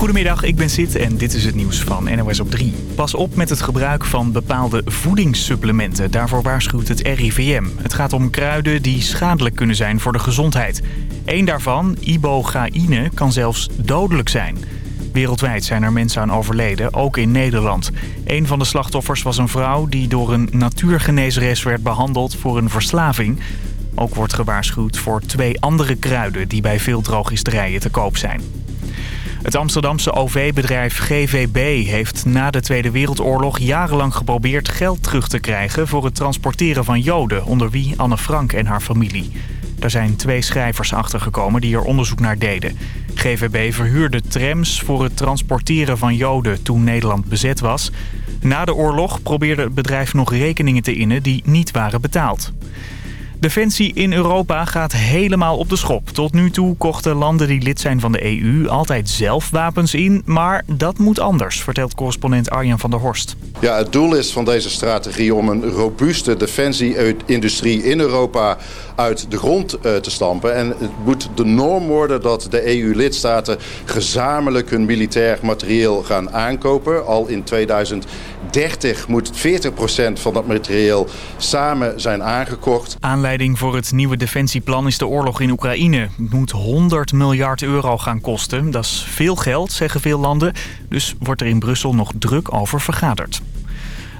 Goedemiddag, ik ben Sid en dit is het nieuws van NOS op 3. Pas op met het gebruik van bepaalde voedingssupplementen. Daarvoor waarschuwt het RIVM. Het gaat om kruiden die schadelijk kunnen zijn voor de gezondheid. Eén daarvan, ibogaïne, kan zelfs dodelijk zijn. Wereldwijd zijn er mensen aan overleden, ook in Nederland. Een van de slachtoffers was een vrouw die door een natuurgenezeres werd behandeld voor een verslaving. Ook wordt gewaarschuwd voor twee andere kruiden die bij veel drogisterijen te koop zijn. Het Amsterdamse OV-bedrijf GVB heeft na de Tweede Wereldoorlog jarenlang geprobeerd geld terug te krijgen voor het transporteren van Joden, onder wie Anne Frank en haar familie. Daar zijn twee schrijvers achtergekomen die er onderzoek naar deden. GVB verhuurde trams voor het transporteren van Joden toen Nederland bezet was. Na de oorlog probeerde het bedrijf nog rekeningen te innen die niet waren betaald. Defensie in Europa gaat helemaal op de schop. Tot nu toe kochten landen die lid zijn van de EU altijd zelf wapens in. Maar dat moet anders, vertelt correspondent Arjan van der Horst. Ja, het doel is van deze strategie om een robuuste defensieindustrie in Europa uit de grond eh, te stampen. En het moet de norm worden dat de EU-lidstaten gezamenlijk hun militair materieel gaan aankopen. Al in 2030 moet 40% van dat materieel samen zijn aangekocht. Aanleiding voor het nieuwe defensieplan is de oorlog in Oekraïne. Het moet 100 miljard euro gaan kosten. Dat is veel geld, zeggen veel landen. Dus wordt er in Brussel nog druk over vergaderd.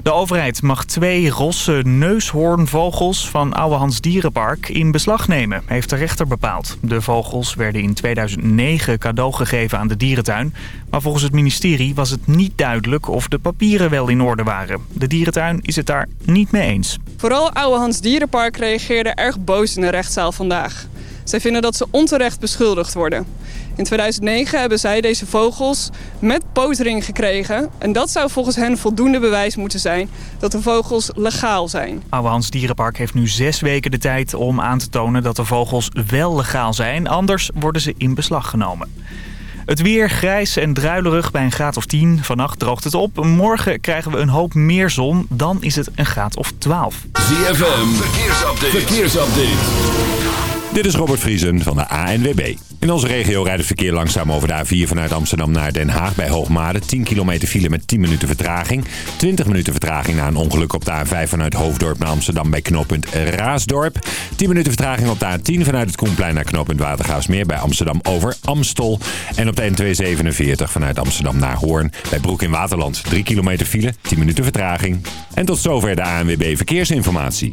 De overheid mag twee rosse neushoornvogels van Ouwehands Dierenpark in beslag nemen, heeft de rechter bepaald. De vogels werden in 2009 cadeau gegeven aan de dierentuin. Maar volgens het ministerie was het niet duidelijk of de papieren wel in orde waren. De dierentuin is het daar niet mee eens. Vooral Ouwehands Dierenpark reageerde erg boos in de rechtszaal vandaag. Zij vinden dat ze onterecht beschuldigd worden. In 2009 hebben zij deze vogels met potering gekregen. En dat zou volgens hen voldoende bewijs moeten zijn dat de vogels legaal zijn. Ouwehands Dierenpark heeft nu zes weken de tijd om aan te tonen dat de vogels wel legaal zijn. Anders worden ze in beslag genomen. Het weer grijs en druilerig bij een graad of 10. Vannacht droogt het op. Morgen krijgen we een hoop meer zon. Dan is het een graad of 12. ZFM, verkeersupdate. verkeersupdate. Dit is Robert Vriesen van de ANWB. In onze regio rijdt het verkeer langzaam over de A4 vanuit Amsterdam naar Den Haag bij Hoogmade. 10 kilometer file met 10 minuten vertraging. 20 minuten vertraging na een ongeluk op de A5 vanuit Hoofddorp naar Amsterdam bij knooppunt Raasdorp. 10 minuten vertraging op de A10 vanuit het Koenplein naar knooppunt Watergaasmeer bij Amsterdam over Amstel. En op de N247 vanuit Amsterdam naar Hoorn bij Broek in Waterland. 3 kilometer file, 10 minuten vertraging. En tot zover de ANWB Verkeersinformatie.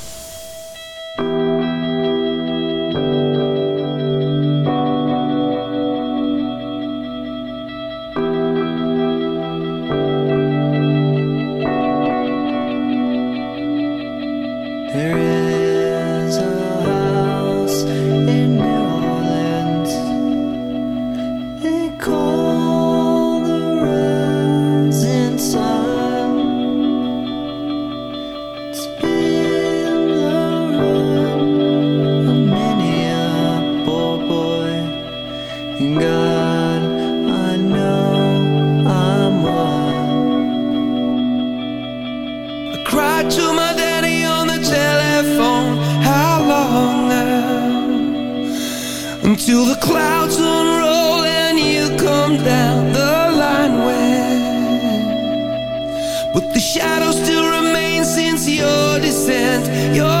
Till the clouds unroll and you come down the line But the shadow still remains since your descent. Your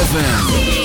ZFM.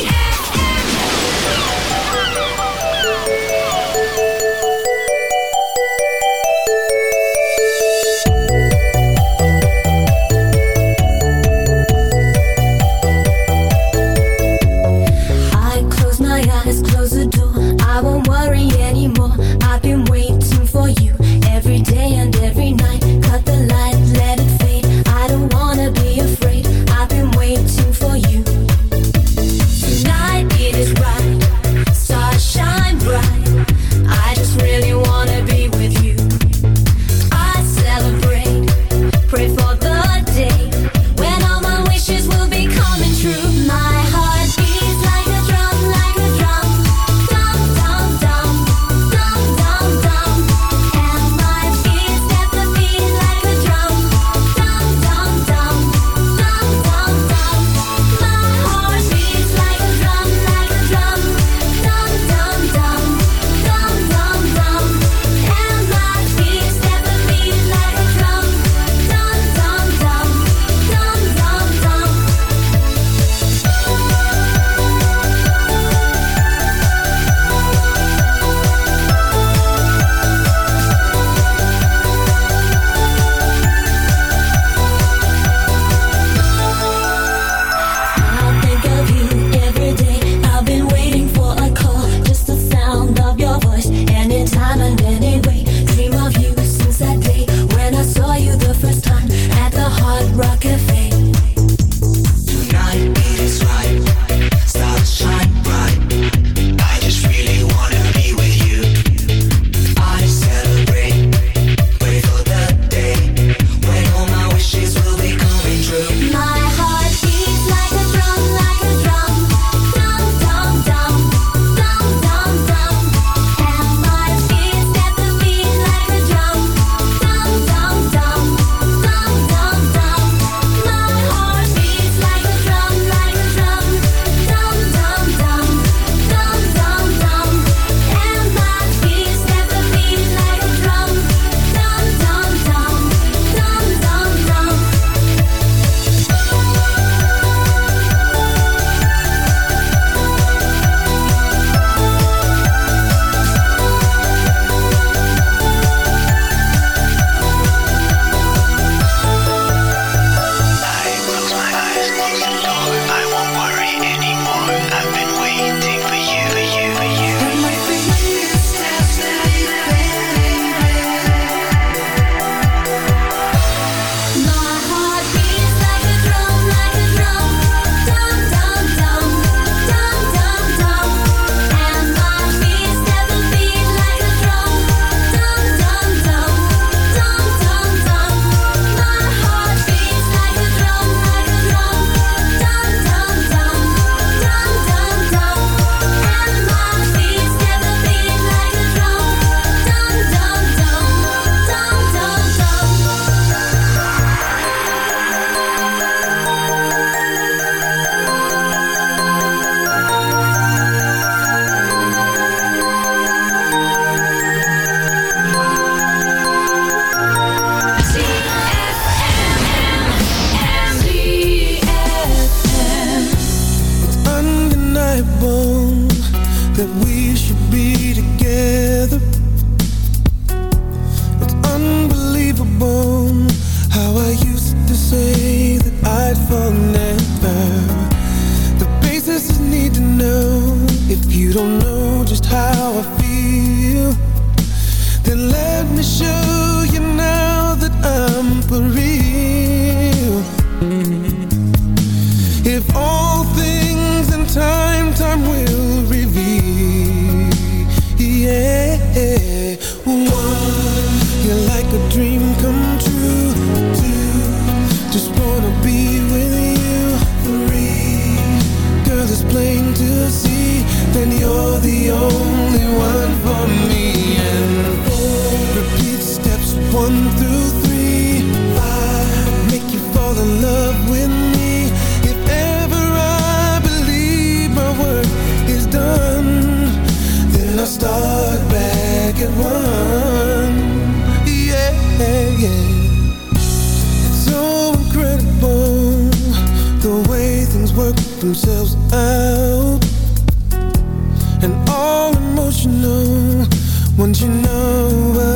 know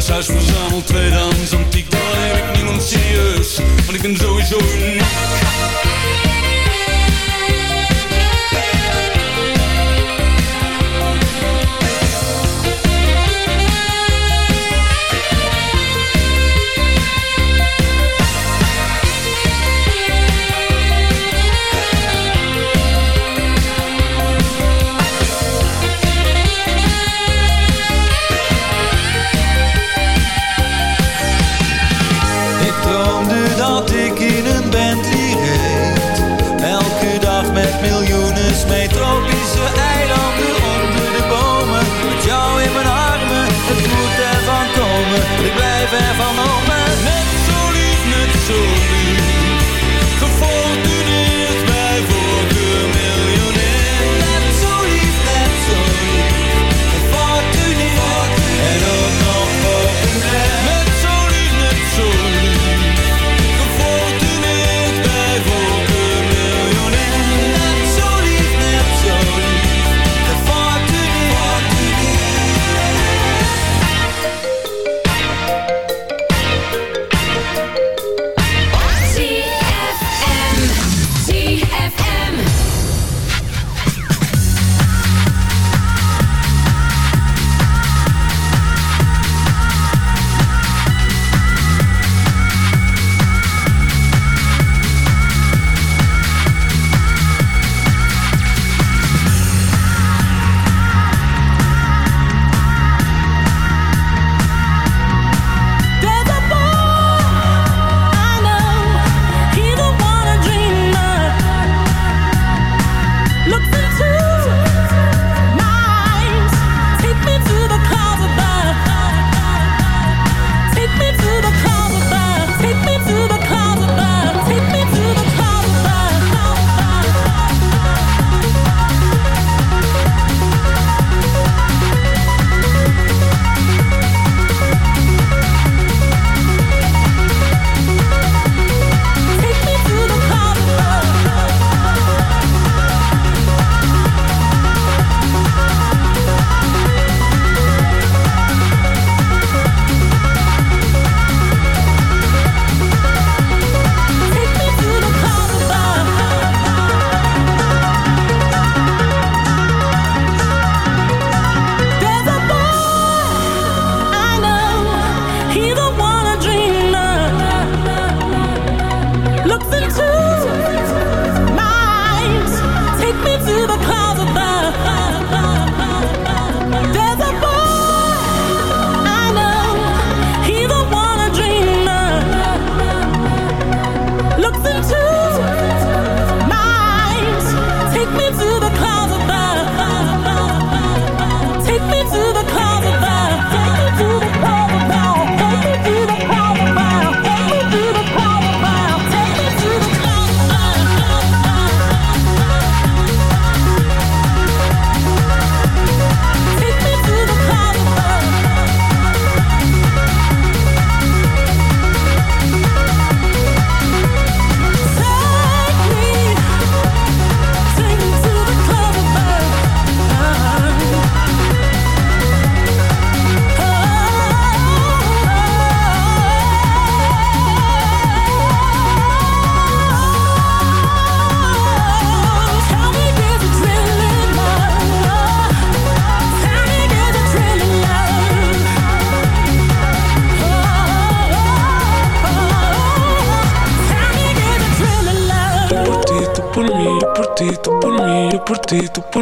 ik in een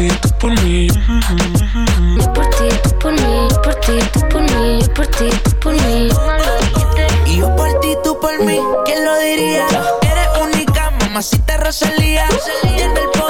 Ti, tú por mí. Yo por ti, tú por mí, yo por ti, tú por mí, yo por ti, tú por mí. Y yo por ti, tú por mí, ¿quién lo diría? Eres única, mamacita Rosalía. Tiene el poder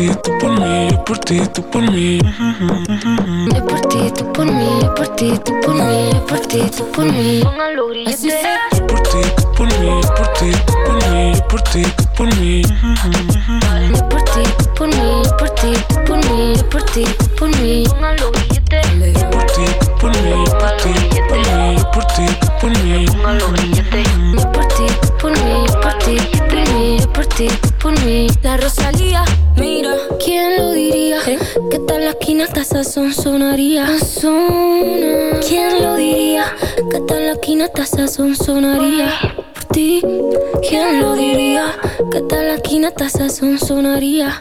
Ti, tú por mí, yo por ti, tú por mí. Yo por ti, tú por mí, yo por ti, tú por mí, yo por ti, tú por mí. Grilletes. Yo por ti, tú por mí, yo por ti, tú por mí, yo por ti, tú por mí. Yo por ti, tú por mí, yo por ti, tú por mí, yo por ti, tú por mí. Yo por ti, tú por mí, yo por ti, tú por mí, yo por ti, tú por mí. Yo por ti, tú por mí, yo por ti, tú por mí, yo por ti, tú por mí. La Rosalía, esquina hasta sazón sonaría. Sazona. ¿Quién lo diría? Que tal la esquina hasta sazón sonaría. Por ti, ¿quién lo diría? Que tal la esquina hasta sazón sonaría.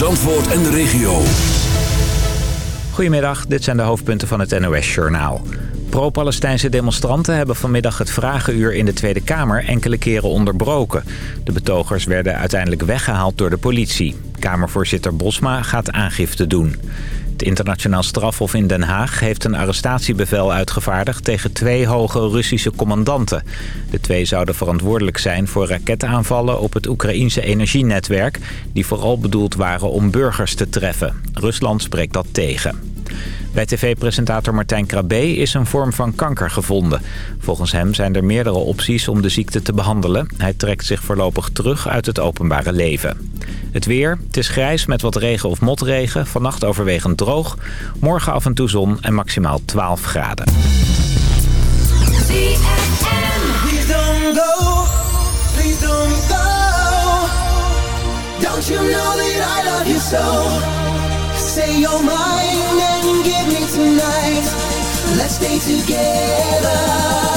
Zandvoort en de regio. Goedemiddag, dit zijn de hoofdpunten van het NOS-journaal. Pro-Palestijnse demonstranten hebben vanmiddag het vragenuur in de Tweede Kamer enkele keren onderbroken. De betogers werden uiteindelijk weggehaald door de politie. Kamervoorzitter Bosma gaat aangifte doen. Het internationaal strafhof in Den Haag heeft een arrestatiebevel uitgevaardigd tegen twee hoge Russische commandanten. De twee zouden verantwoordelijk zijn voor raketaanvallen op het Oekraïense energienetwerk... die vooral bedoeld waren om burgers te treffen. Rusland spreekt dat tegen. Bij tv-presentator Martijn Krabbe is een vorm van kanker gevonden. Volgens hem zijn er meerdere opties om de ziekte te behandelen. Hij trekt zich voorlopig terug uit het openbare leven. Het weer, het is grijs met wat regen of motregen. Vannacht overwegend droog. Morgen af en toe zon en maximaal 12 graden. Give me tonight. Let's stay together.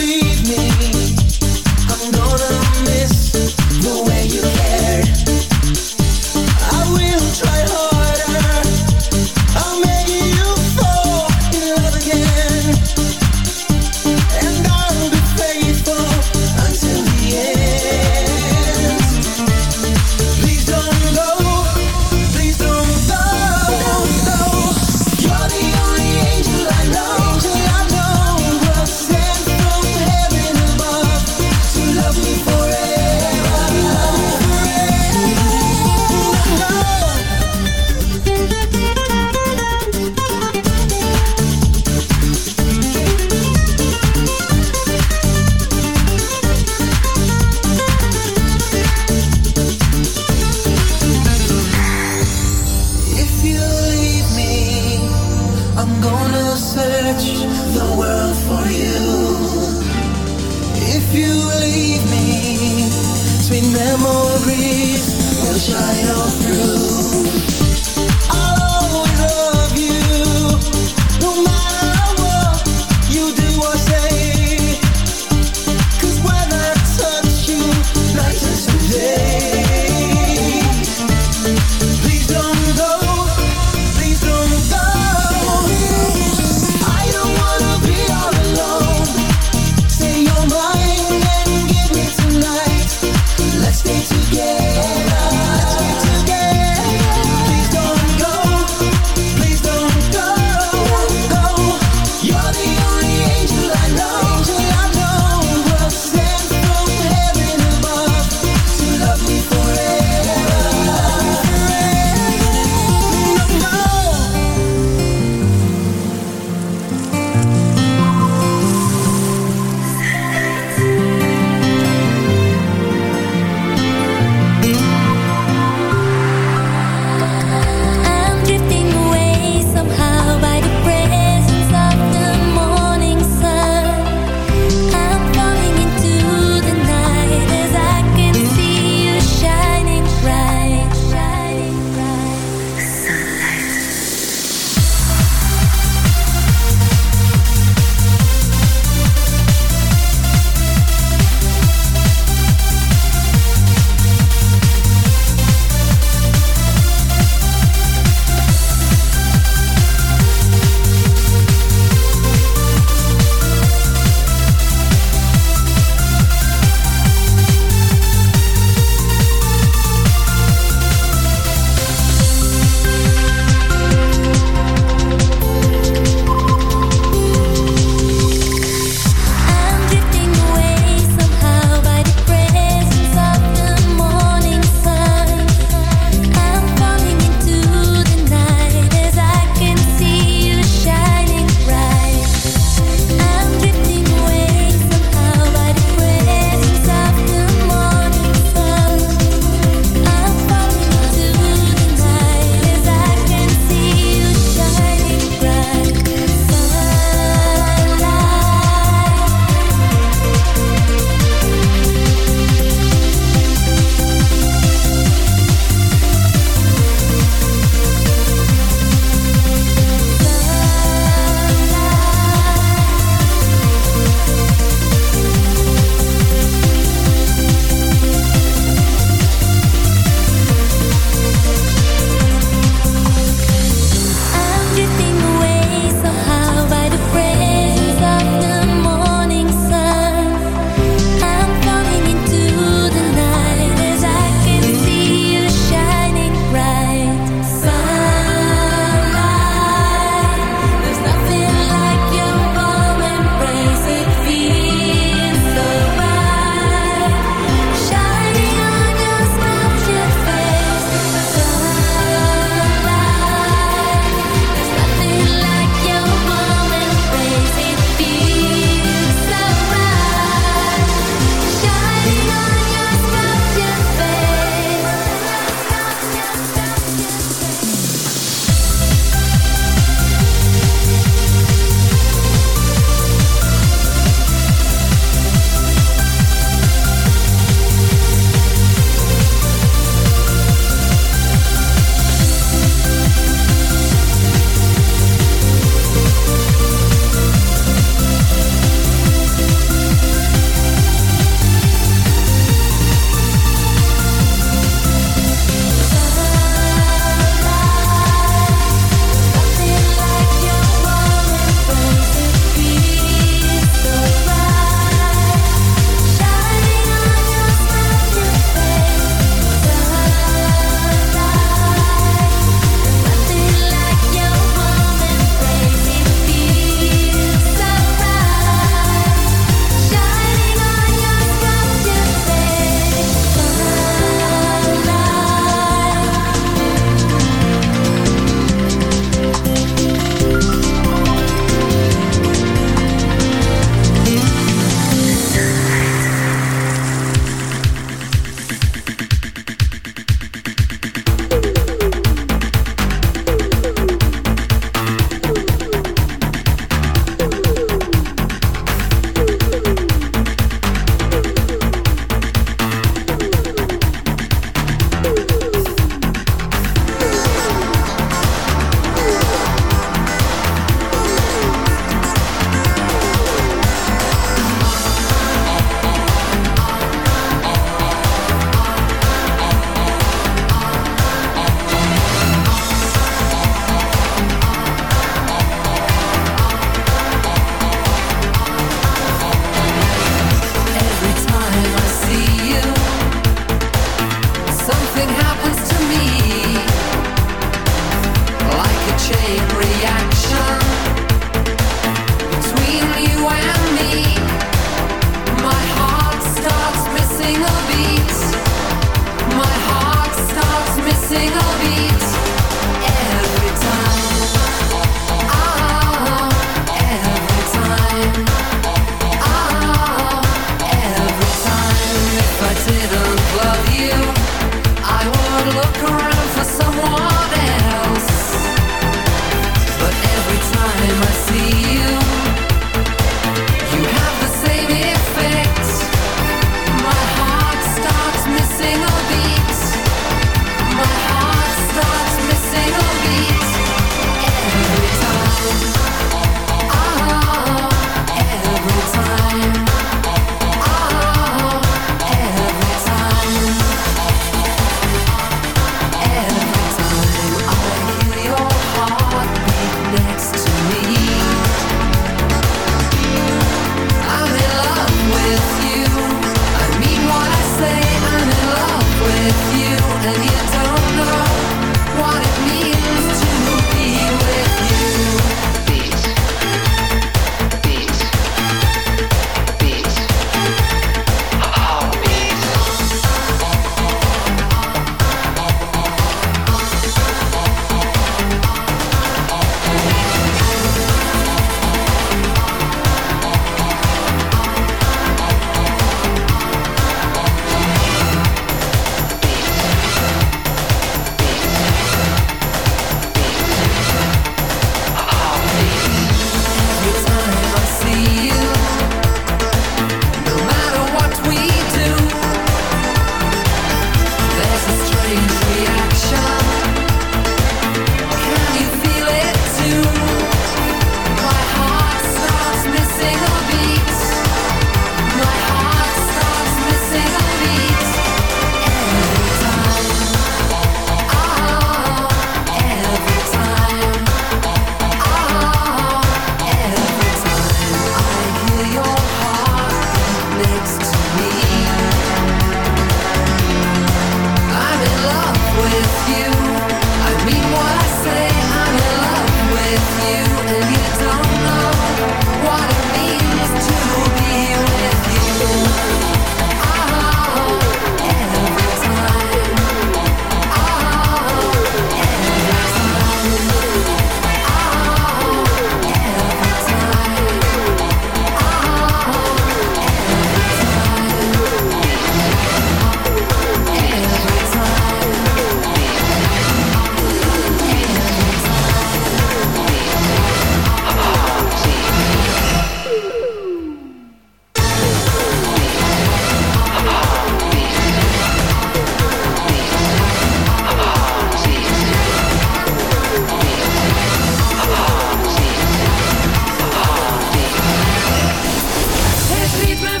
ritme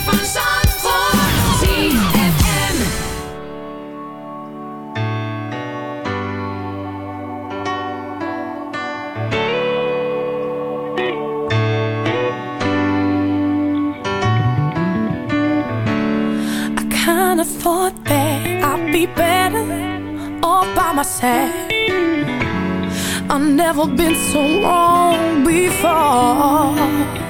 I kind of thought that I'd be better all by myself. I've never been so wrong before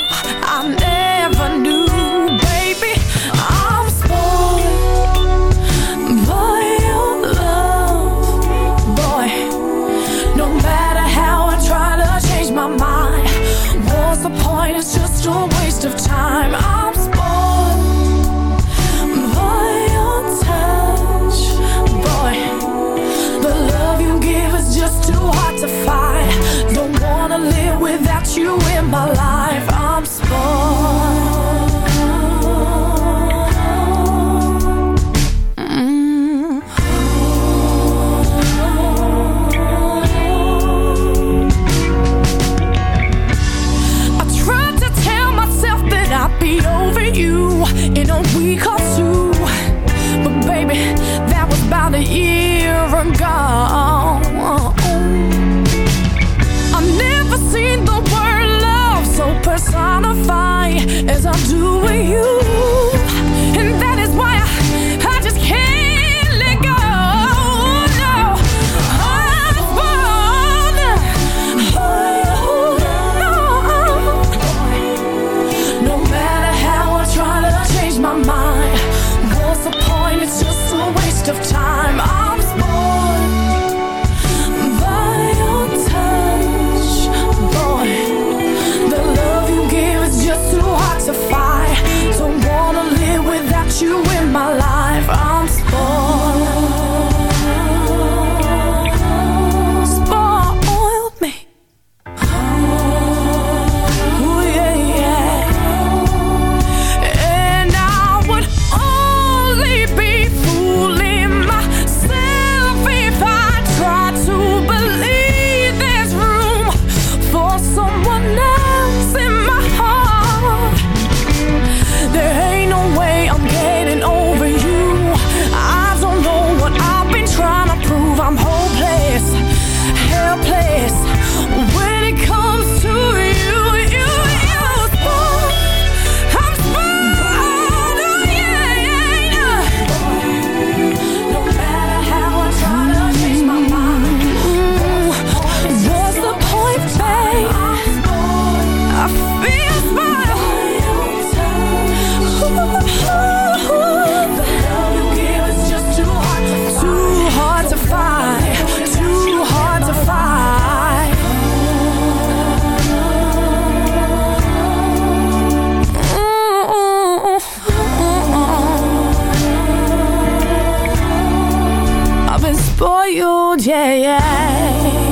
road,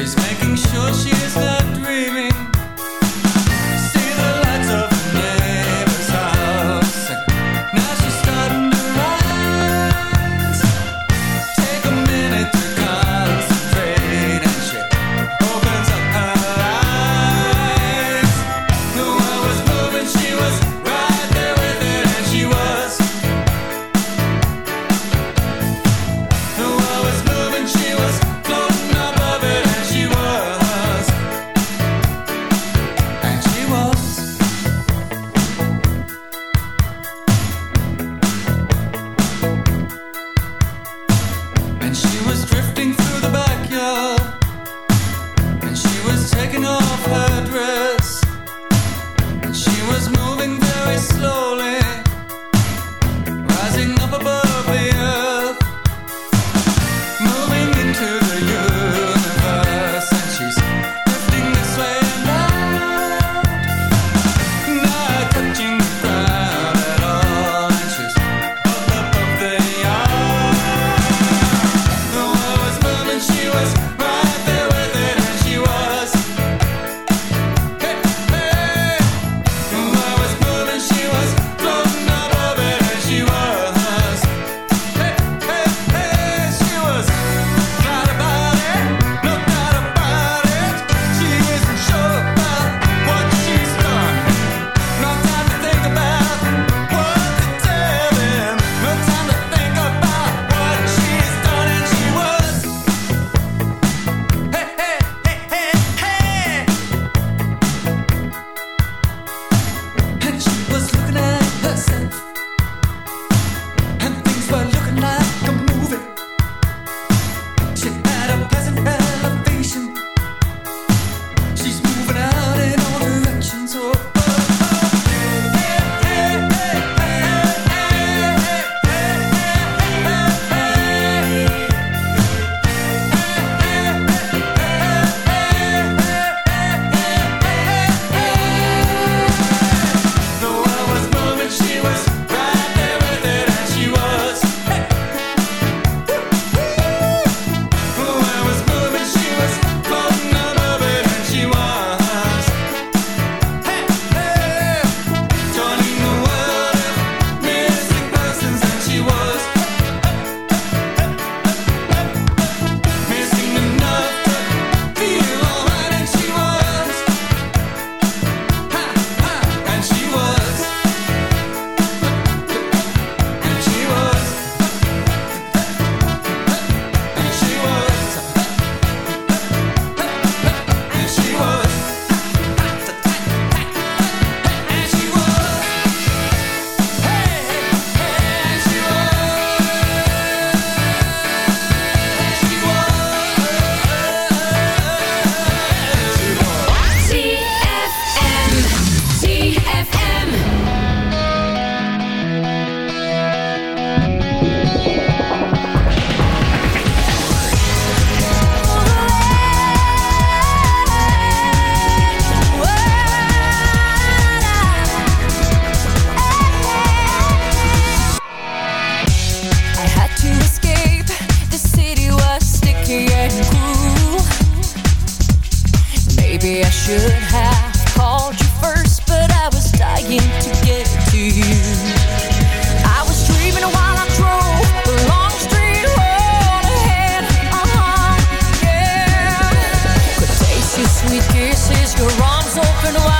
She's making sure she is not dreaming. Should have called you first, but I was dying to get to you. I was dreaming while I drove the long straight road ahead. Uh-huh, yeah. Could taste your sweet kisses, your arms open wide.